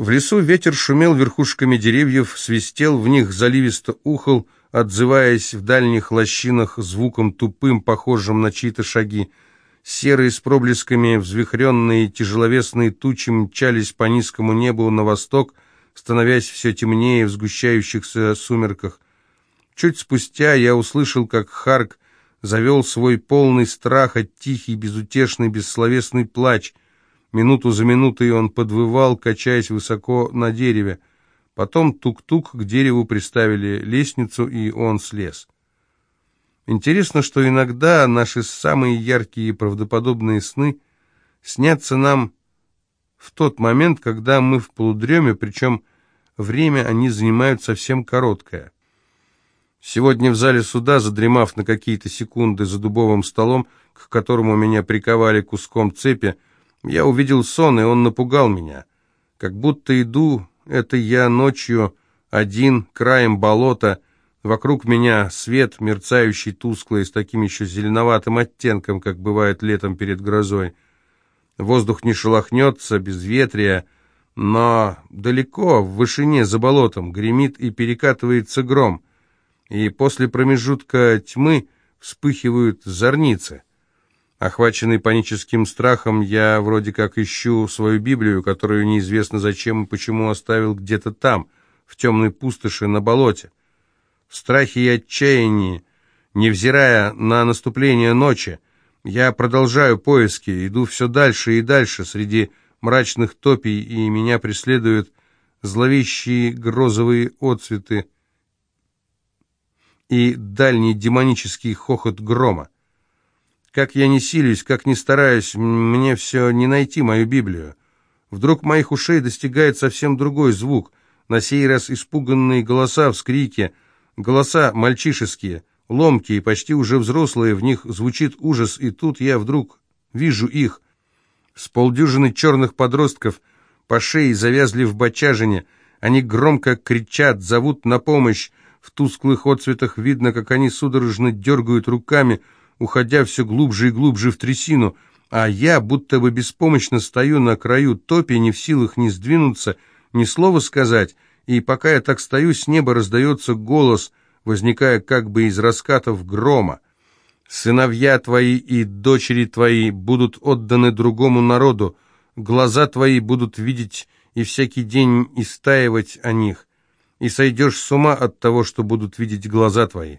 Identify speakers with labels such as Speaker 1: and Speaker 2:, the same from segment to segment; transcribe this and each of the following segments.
Speaker 1: В лесу ветер шумел верхушками деревьев, свистел в них, заливисто ухал, отзываясь в дальних лощинах звуком тупым, похожим на чьи-то шаги. Серые с проблесками взвихренные тяжеловесные тучи мчались по низкому небу на восток, становясь все темнее в сгущающихся сумерках. Чуть спустя я услышал, как Харк завел свой полный страха тихий, безутешный, бессловесный плач. Минуту за минутой он подвывал, качаясь высоко на дереве. Потом тук-тук к дереву приставили лестницу, и он слез. Интересно, что иногда наши самые яркие и правдоподобные сны снятся нам в тот момент, когда мы в полудреме, причем время они занимают совсем короткое. Сегодня в зале суда, задремав на какие-то секунды за дубовым столом, к которому меня приковали куском цепи, я увидел сон, и он напугал меня. Как будто иду, это я ночью, один, краем болота, вокруг меня свет, мерцающий тусклый, с таким еще зеленоватым оттенком, как бывает летом перед грозой. Воздух не шелохнется, безветрие, но далеко, в вышине, за болотом, гремит и перекатывается гром — и после промежутка тьмы вспыхивают зорницы. Охваченный паническим страхом, я вроде как ищу свою Библию, которую неизвестно зачем и почему оставил где-то там, в темной пустоши на болоте. В страхе и отчаянии, невзирая на наступление ночи, я продолжаю поиски, иду все дальше и дальше среди мрачных топий, и меня преследуют зловещие грозовые отцветы и дальний демонический хохот грома. Как я не силюсь, как не стараюсь, мне все не найти мою Библию. Вдруг моих ушей достигает совсем другой звук, на сей раз испуганные голоса, вскрики, голоса мальчишеские, ломкие, почти уже взрослые, в них звучит ужас, и тут я вдруг вижу их. С полдюжины черных подростков по шее завязли в бочажине, они громко кричат, зовут на помощь, в тусклых отцветах видно, как они судорожно дергают руками, уходя все глубже и глубже в трясину, а я будто бы беспомощно стою на краю топи, не в силах ни сдвинуться, ни слова сказать, и пока я так стою, с неба раздается голос, возникая как бы из раскатов грома. «Сыновья твои и дочери твои будут отданы другому народу, глаза твои будут видеть и всякий день истаивать о них, и сойдешь с ума от того, что будут видеть глаза твои».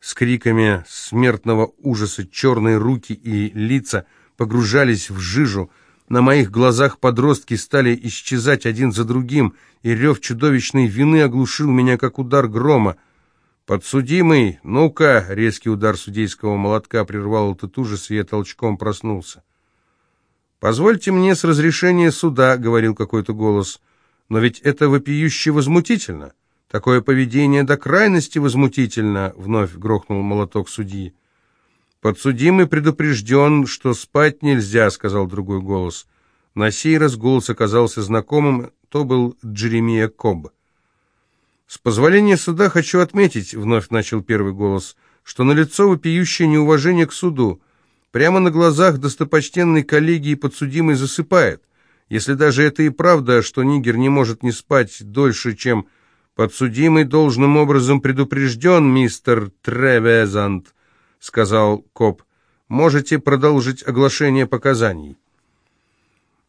Speaker 1: С криками смертного ужаса черные руки и лица погружались в жижу. На моих глазах подростки стали исчезать один за другим, и рев чудовищной вины оглушил меня, как удар грома. «Подсудимый, ну-ка!» — резкий удар судейского молотка прервал этот ужас, и я толчком проснулся. «Позвольте мне с разрешения суда», — говорил какой-то голос, — но ведь это вопиюще возмутительно. Такое поведение до крайности возмутительно, вновь грохнул молоток судьи. Подсудимый предупрежден, что спать нельзя, сказал другой голос. На сей раз голос оказался знакомым, то был Джеремия Коб. «С позволения суда хочу отметить», — вновь начал первый голос, «что налицо вопиющее неуважение к суду. Прямо на глазах достопочтенной коллегии подсудимый засыпает. Если даже это и правда, что Нигер не может не спать дольше, чем подсудимый должным образом предупрежден, мистер Тревезант, сказал коп. Можете продолжить оглашение показаний.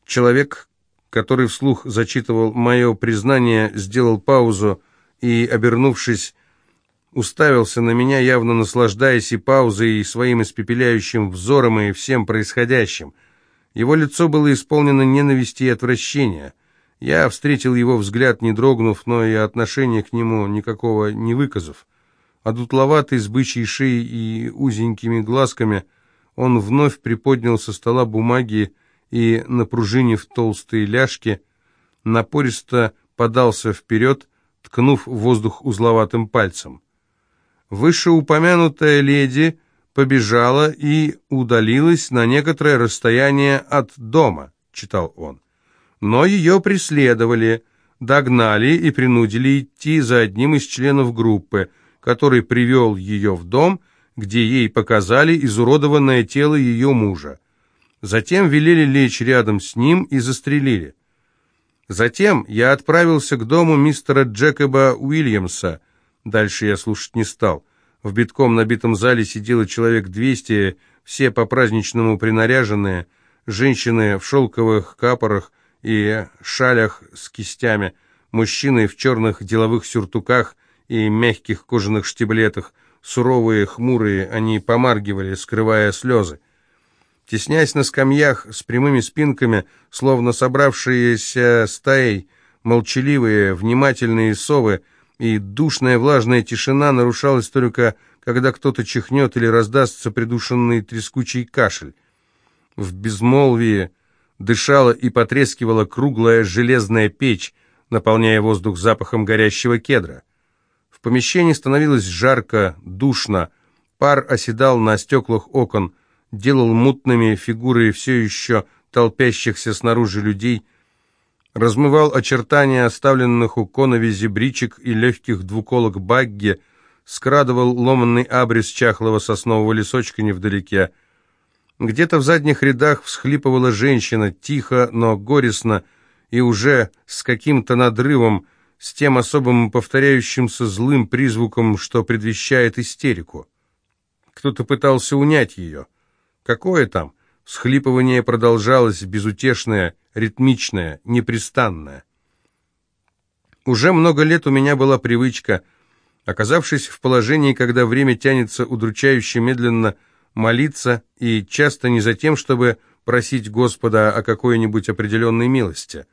Speaker 1: Человек, который вслух зачитывал мое признание, сделал паузу и, обернувшись, уставился на меня, явно наслаждаясь и паузой, и своим испепеляющим взором, и всем происходящим – его лицо было исполнено ненависти и отвращения. Я встретил его взгляд, не дрогнув, но и отношения к нему никакого не выказав. Одутловатый, с бычьей шеей и узенькими глазками, он вновь приподнял со стола бумаги и, напружинив толстые ляжки, напористо подался вперед, ткнув воздух узловатым пальцем. Вышеупомянутая леди побежала и удалилась на некоторое расстояние от дома», — читал он. «Но ее преследовали, догнали и принудили идти за одним из членов группы, который привел ее в дом, где ей показали изуродованное тело ее мужа. Затем велели лечь рядом с ним и застрелили. Затем я отправился к дому мистера Джекоба Уильямса. Дальше я слушать не стал. В битком набитом зале сидело человек двести, все по-праздничному принаряженные, женщины в шелковых капорах и шалях с кистями, мужчины в черных деловых сюртуках и мягких кожаных штиблетах, суровые, хмурые, они помаргивали, скрывая слезы. Теснясь на скамьях с прямыми спинками, словно собравшиеся стаей, молчаливые, внимательные совы, и душная влажная тишина нарушалась только, когда кто-то чихнет или раздастся придушенный трескучий кашель. В безмолвии дышала и потрескивала круглая железная печь, наполняя воздух запахом горящего кедра. В помещении становилось жарко, душно, пар оседал на стеклах окон, делал мутными фигуры все еще толпящихся снаружи людей, размывал очертания оставленных у коновизи бричек и легких двуколок багги, скрадывал ломанный абрис чахлого соснового лесочка невдалеке. Где-то в задних рядах всхлипывала женщина, тихо, но горестно, и уже с каким-то надрывом, с тем особым повторяющимся злым призвуком, что предвещает истерику. Кто-то пытался унять ее. Какое там? Всхлипывание продолжалось, безутешное, ритмичное, непрестанное. Уже много лет у меня была привычка, оказавшись в положении, когда время тянется удручающе медленно, молиться, и часто не за тем, чтобы просить Господа о какой-нибудь определенной милости.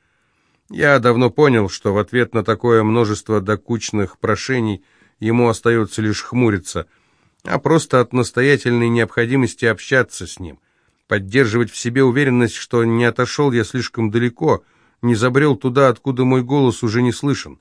Speaker 1: Я давно понял, что в ответ на такое множество докучных прошений ему остается лишь хмуриться – а просто от настоятельной необходимости общаться с ним, поддерживать в себе уверенность, что не отошел я слишком далеко, не забрел туда, откуда мой голос уже не слышен.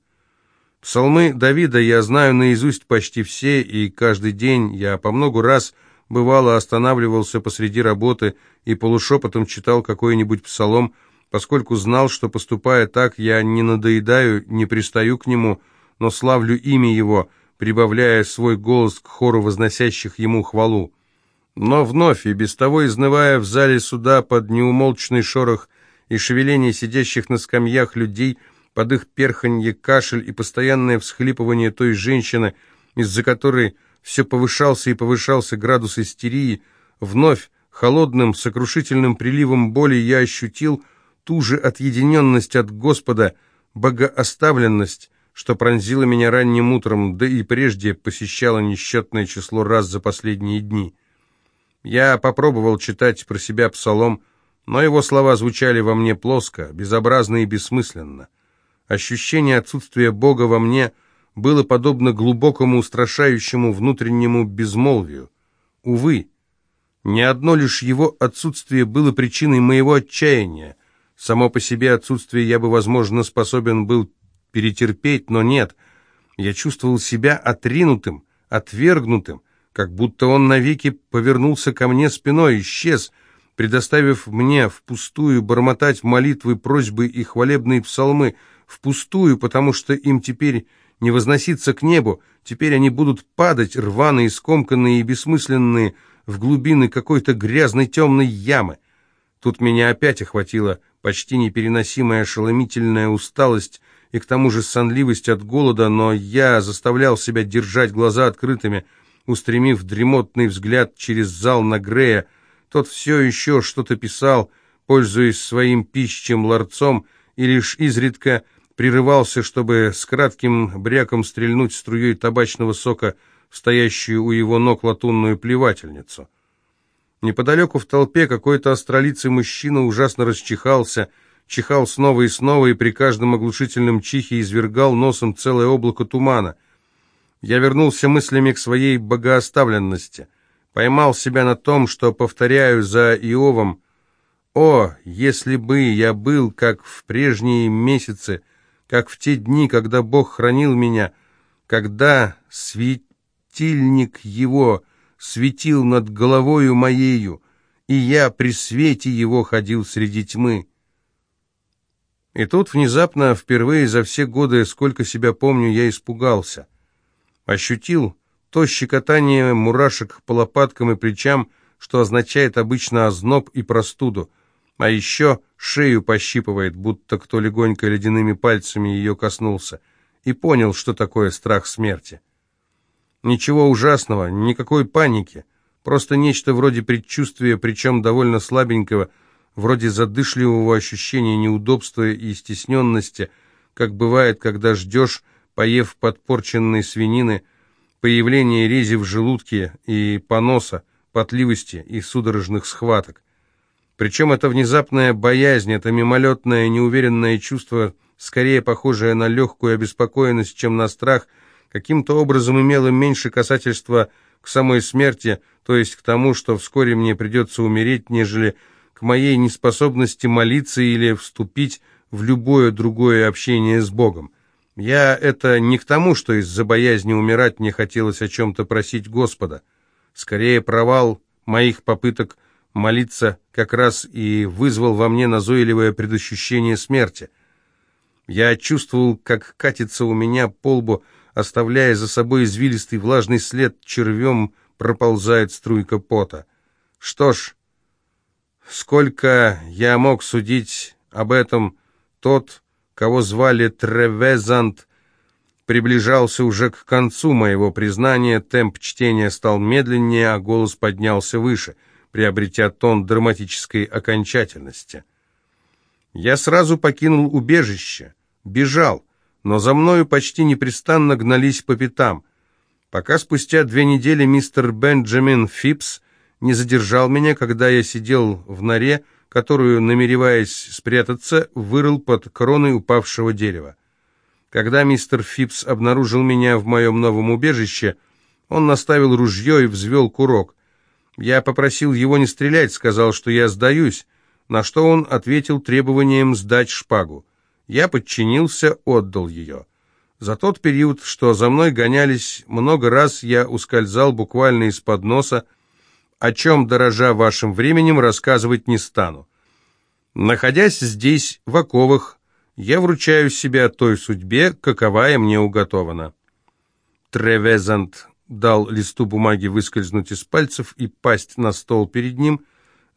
Speaker 1: Псалмы Давида я знаю наизусть почти все, и каждый день я по много раз бывало останавливался посреди работы и полушепотом читал какой-нибудь псалом, поскольку знал, что, поступая так, я не надоедаю, не пристаю к нему, но славлю имя его, прибавляя свой голос к хору возносящих ему хвалу. Но вновь, и без того изнывая в зале суда под неумолчный шорох и шевеление сидящих на скамьях людей, под их перханье, кашель и постоянное всхлипывание той женщины, из-за которой все повышался и повышался градус истерии, вновь холодным, сокрушительным приливом боли я ощутил ту же отъединенность от Господа, богооставленность, что пронзило меня ранним утром, да и прежде посещало несчетное число раз за последние дни. Я попробовал читать про себя псалом, но его слова звучали во мне плоско, безобразно и бессмысленно. Ощущение отсутствия Бога во мне было подобно глубокому устрашающему внутреннему безмолвию. Увы, не одно лишь его отсутствие было причиной моего отчаяния. Само по себе отсутствие я бы, возможно, способен был перетерпеть, но нет. Я чувствовал себя отринутым, отвергнутым, как будто он навеки повернулся ко мне спиной, исчез, предоставив мне впустую бормотать молитвы, просьбы и хвалебные псалмы, впустую, потому что им теперь не возноситься к небу, теперь они будут падать, рваные, скомканные и бессмысленные, в глубины какой-то грязной темной ямы. Тут меня опять охватила почти непереносимая ошеломительная усталость, и к тому же сонливость от голода, но я заставлял себя держать глаза открытыми, устремив дремотный взгляд через зал на Грея. Тот все еще что-то писал, пользуясь своим пищем ларцом, и лишь изредка прерывался, чтобы с кратким бряком стрельнуть струей табачного сока в стоящую у его ног латунную плевательницу. Неподалеку в толпе какой-то астролицый мужчина ужасно расчихался — чихал снова и снова и при каждом оглушительном чихе извергал носом целое облако тумана. Я вернулся мыслями к своей богооставленности, поймал себя на том, что повторяю за Иовом «О, если бы я был, как в прежние месяцы, как в те дни, когда Бог хранил меня, когда светильник его светил над головою моею, и я при свете его ходил среди тьмы». И тут внезапно, впервые за все годы, сколько себя помню, я испугался. Ощутил то щекотание мурашек по лопаткам и плечам, что означает обычно озноб и простуду. А еще шею пощипывает, будто кто легонько ледяными пальцами ее коснулся, и понял, что такое страх смерти. Ничего ужасного, никакой паники, просто нечто вроде предчувствия, причем довольно слабенького, вроде задышливого ощущения неудобства и стесненности, как бывает, когда ждешь, поев подпорченной свинины, появление рези в желудке и поноса, потливости и судорожных схваток. Причем это внезапная боязнь, это мимолетное неуверенное чувство, скорее похожее на легкую обеспокоенность, чем на страх, каким-то образом имело меньше касательства к самой смерти, то есть к тому, что вскоре мне придется умереть, нежели к моей неспособности молиться или вступить в любое другое общение с Богом. Я это не к тому, что из-за боязни умирать мне хотелось о чем-то просить Господа. Скорее, провал моих попыток молиться как раз и вызвал во мне назойливое предощущение смерти. Я чувствовал, как катится у меня по лбу, оставляя за собой извилистый влажный след, червем проползает струйка пота. Что ж, сколько я мог судить об этом, тот, кого звали Тревезант, приближался уже к концу моего признания, темп чтения стал медленнее, а голос поднялся выше — приобретя тон драматической окончательности. Я сразу покинул убежище, бежал, но за мною почти непрестанно гнались по пятам, пока спустя две недели мистер Бенджамин Фипс не задержал меня, когда я сидел в норе, которую, намереваясь спрятаться, вырыл под кроной упавшего дерева. Когда мистер Фипс обнаружил меня в моем новом убежище, он наставил ружье и взвел курок. Я попросил его не стрелять, сказал, что я сдаюсь, на что он ответил требованием сдать шпагу. Я подчинился, отдал ее. За тот период, что за мной гонялись, много раз я ускользал буквально из-под носа, о чем, дорожа вашим временем, рассказывать не стану. Находясь здесь, в оковах, я вручаю себя той судьбе, каковая мне уготована. Тревезант дал листу бумаги выскользнуть из пальцев и пасть на стол перед ним,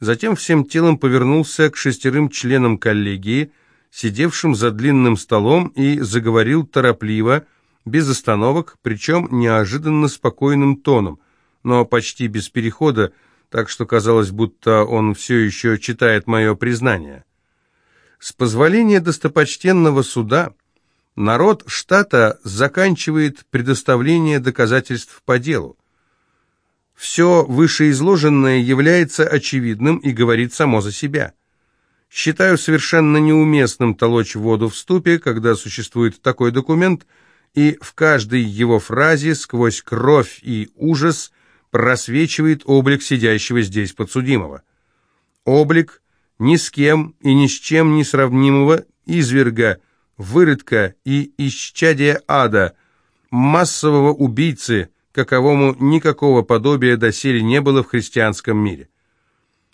Speaker 1: затем всем телом повернулся к шестерым членам коллегии, сидевшим за длинным столом, и заговорил торопливо, без остановок, причем неожиданно спокойным тоном, но почти без перехода, так что казалось, будто он все еще читает мое признание. С позволения достопочтенного суда народ штата заканчивает предоставление доказательств по делу. Все вышеизложенное является очевидным и говорит само за себя. Считаю совершенно неуместным толочь воду в ступе, когда существует такой документ, и в каждой его фразе сквозь кровь и ужас просвечивает облик сидящего здесь подсудимого. Облик ни с кем и ни с чем не сравнимого изверга – выродка и исчадия ада, массового убийцы, каковому никакого подобия доселе не было в христианском мире.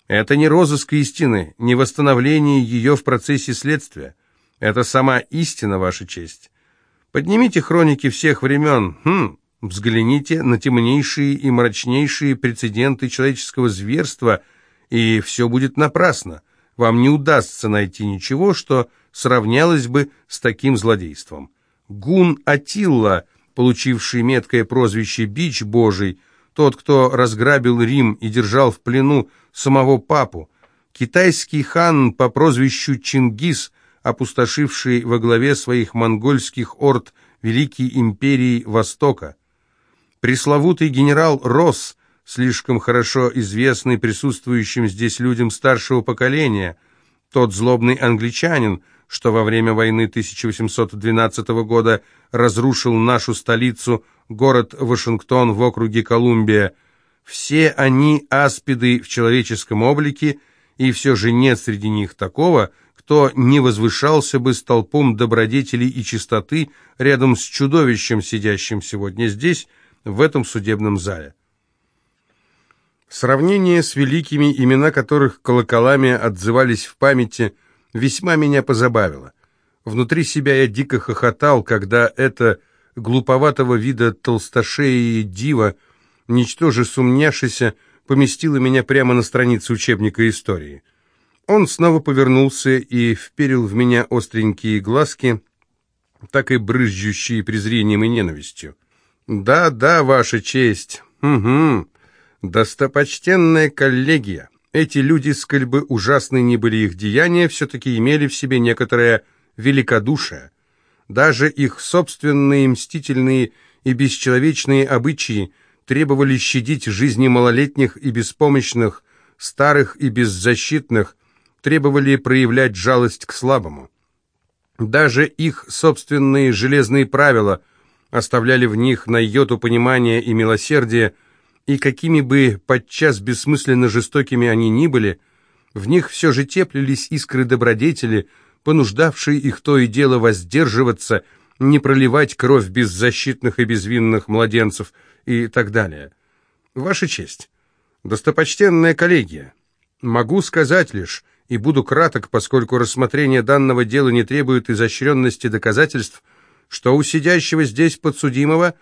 Speaker 1: Это не розыск истины, не восстановление ее в процессе следствия. Это сама истина, Ваша честь. Поднимите хроники всех времен, хм, взгляните на темнейшие и мрачнейшие прецеденты человеческого зверства, и все будет напрасно. Вам не удастся найти ничего, что сравнялось бы с таким злодейством. Гун Атилла, получивший меткое прозвище «Бич Божий», тот, кто разграбил Рим и держал в плену самого папу, китайский хан по прозвищу Чингис, опустошивший во главе своих монгольских орд Великой империи Востока, пресловутый генерал Росс, слишком хорошо известный присутствующим здесь людям старшего поколения, тот злобный англичанин, что во время войны 1812 года разрушил нашу столицу, город Вашингтон в округе Колумбия. Все они аспиды в человеческом облике, и все же нет среди них такого, кто не возвышался бы столпом добродетелей и чистоты рядом с чудовищем, сидящим сегодня здесь, в этом судебном зале. Сравнение с великими, имена которых колоколами отзывались в памяти – весьма меня позабавило. Внутри себя я дико хохотал, когда это глуповатого вида толстошея дива, ничтоже сумняшися, поместила меня прямо на странице учебника истории. Он снова повернулся и вперил в меня остренькие глазки, так и брызжущие презрением и ненавистью. «Да, да, Ваша честь. Угу. Достопочтенная коллегия. Эти люди, сколь бы ужасны ни были их деяния, все-таки имели в себе некоторое великодушие. Даже их собственные мстительные и бесчеловечные обычаи требовали щадить жизни малолетних и беспомощных, старых и беззащитных, требовали проявлять жалость к слабому. Даже их собственные железные правила оставляли в них на йоту понимания и милосердия, и какими бы подчас бессмысленно жестокими они ни были, в них все же теплились искры добродетели, понуждавшие их то и дело воздерживаться, не проливать кровь беззащитных и безвинных младенцев и так далее. Ваша честь, достопочтенная коллегия, могу сказать лишь, и буду краток, поскольку рассмотрение данного дела не требует изощренности доказательств, что у сидящего здесь подсудимого,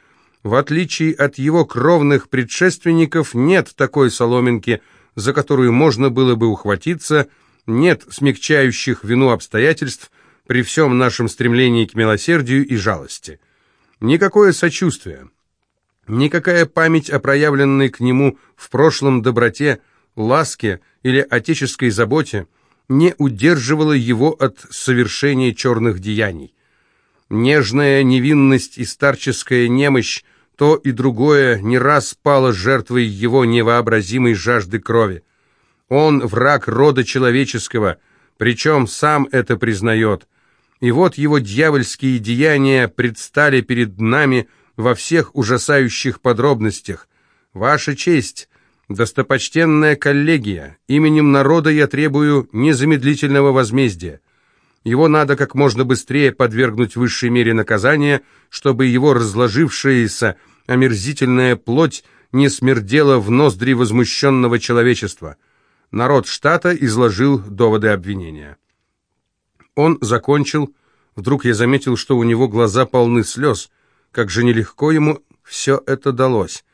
Speaker 1: в отличие от его кровных предшественников, нет такой соломинки, за которую можно было бы ухватиться, нет смягчающих вину обстоятельств при всем нашем стремлении к милосердию и жалости. Никакое сочувствие, никакая память о проявленной к нему в прошлом доброте, ласке или отеческой заботе не удерживала его от совершения черных деяний. Нежная невинность и старческая немощь, то и другое не раз пало жертвой его невообразимой жажды крови. Он враг рода человеческого, причем сам это признает. И вот его дьявольские деяния предстали перед нами во всех ужасающих подробностях. Ваша честь, «Достопочтенная коллегия, именем народа я требую незамедлительного возмездия. Его надо как можно быстрее подвергнуть высшей мере наказания, чтобы его разложившаяся омерзительная плоть не смердела в ноздри возмущенного человечества». Народ штата изложил доводы обвинения. Он закончил. Вдруг я заметил, что у него глаза полны слез. Как же нелегко ему все это далось.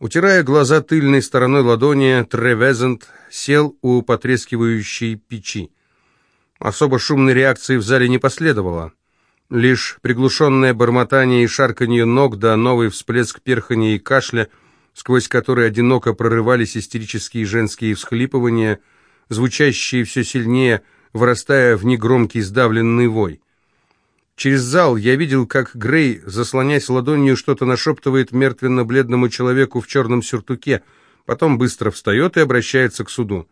Speaker 1: Утирая глаза тыльной стороной ладони, Тревезент сел у потрескивающей печи. Особо шумной реакции в зале не последовало. Лишь приглушенное бормотание и шарканье ног, да новый всплеск перхания и кашля, сквозь который одиноко прорывались истерические женские всхлипывания, звучащие все сильнее, вырастая в негромкий сдавленный вой. Через зал я видел, как Грей, заслоняясь ладонью, что-то нашептывает мертвенно-бледному человеку в черном сюртуке, потом быстро встает и обращается к суду.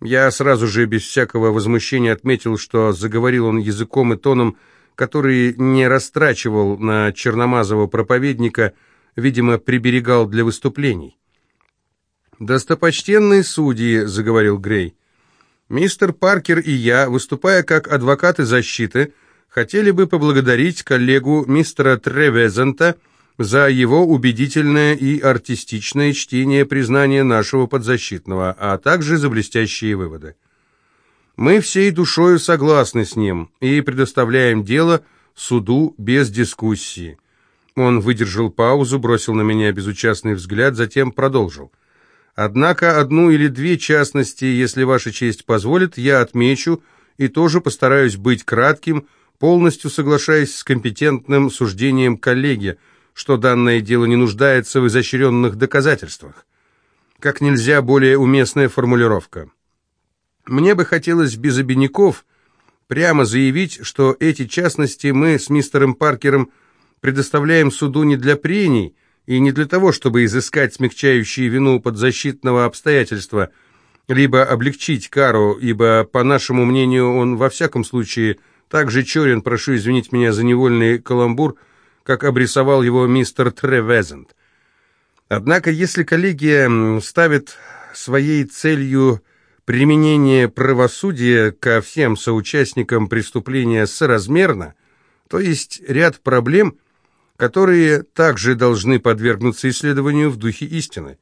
Speaker 1: Я сразу же, без всякого возмущения, отметил, что заговорил он языком и тоном, который не растрачивал на черномазого проповедника, видимо, приберегал для выступлений. «Достопочтенные судьи», — заговорил Грей, — «мистер Паркер и я, выступая как адвокаты защиты, — хотели бы поблагодарить коллегу мистера Тревезента за его убедительное и артистичное чтение признания нашего подзащитного, а также за блестящие выводы. Мы всей душою согласны с ним и предоставляем дело суду без дискуссии. Он выдержал паузу, бросил на меня безучастный взгляд, затем продолжил. Однако одну или две частности, если ваша честь позволит, я отмечу и тоже постараюсь быть кратким, полностью соглашаясь с компетентным суждением коллеги, что данное дело не нуждается в изощренных доказательствах. Как нельзя более уместная формулировка. Мне бы хотелось без обиняков прямо заявить, что эти частности мы с мистером Паркером предоставляем суду не для прений и не для того, чтобы изыскать смягчающие вину подзащитного обстоятельства, либо облегчить кару, ибо, по нашему мнению, он во всяком случае – так же черен, прошу извинить меня за невольный каламбур, как обрисовал его мистер Тревезент. Однако, если коллегия ставит своей целью применение правосудия ко всем соучастникам преступления соразмерно, то есть ряд проблем, которые также должны подвергнуться исследованию в духе истины,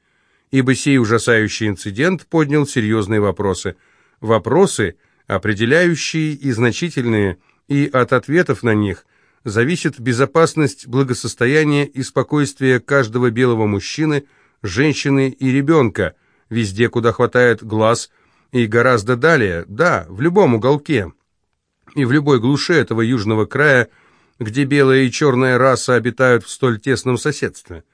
Speaker 1: ибо сей ужасающий инцидент поднял серьезные вопросы. Вопросы – определяющие и значительные, и от ответов на них зависит безопасность, благосостояние и спокойствие каждого белого мужчины, женщины и ребенка, везде, куда хватает глаз, И гораздо далее, да, в любом уголке и в любой глуши этого южного края, где белая и черная раса обитают в столь тесном соседстве.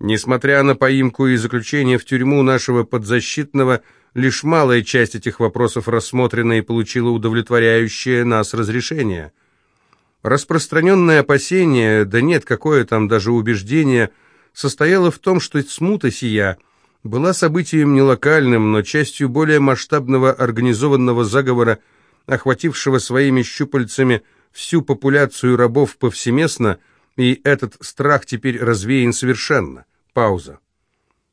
Speaker 1: Несмотря на поимку и заключение в тюрьму нашего подзащитного, лишь малая часть этих вопросов рассмотрена и получила удовлетворяющее нас разрешение. Распространенное опасение, да нет, какое там даже убеждение, состояло в том, что смута сия была событием не локальным, но частью более масштабного организованного заговора, охватившего своими щупальцами всю популяцию рабов повсеместно, и этот страх теперь развеян совершенно. Пауза.